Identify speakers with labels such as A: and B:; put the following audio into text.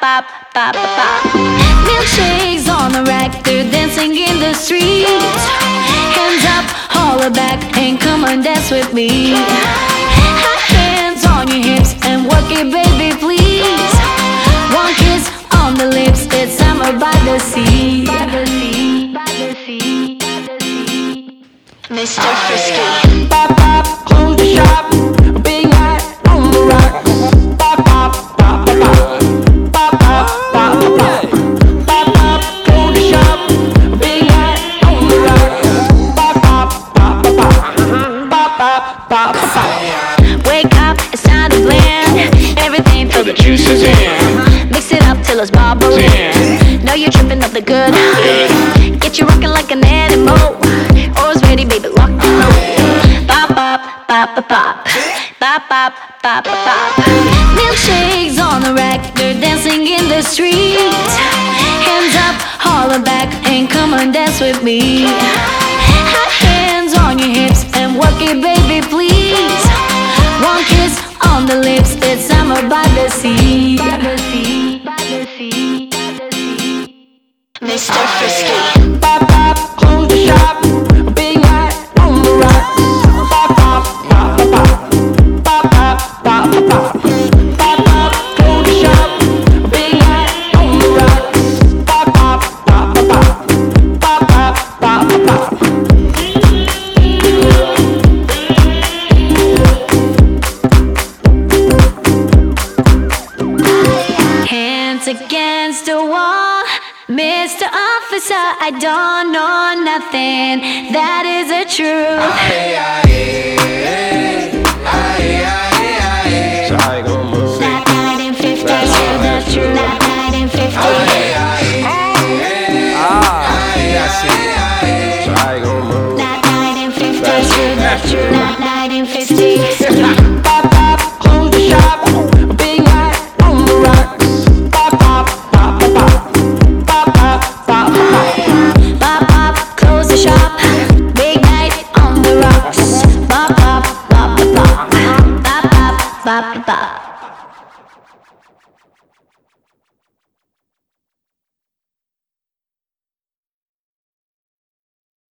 A: Bop, bop, bop, bop, bop. Milkshakes on the rack, they're dancing in the street. Hands up, holler back, and come on, dance with me. Hands on your hips and work it, baby, please. One kiss on the lips, it's summer by the sea. By the sea, by the sea, by the sea. Mr. Frisky.
B: Pop, pop, close the shop.
A: Everything till the juice is in. Mix it up till it's bubbling. Know you're tripping up the good. Get you rocking like an animal. Always ready, baby, lock and. Pop, pop, pop, pop, pop. Pop, pop, pop, pop, pop. Milkshakes on the rack, they're dancing in the street. Hands up, holler back, and come on, dance with me. Hot Hands on your hips and work it, baby, on it's summer by the sea. By the sea, by the sea, by the sea. Mr. Frisky. Hands against the wall. Mr. Officer, I don't know nothing. That is the truth.
C: So how you gonna move?
A: That night in 50, that's true. That night in 50.
C: Ah, yeah, I see. So how you gonna move?
A: That night in 50, that's true. That night in 50. 吧。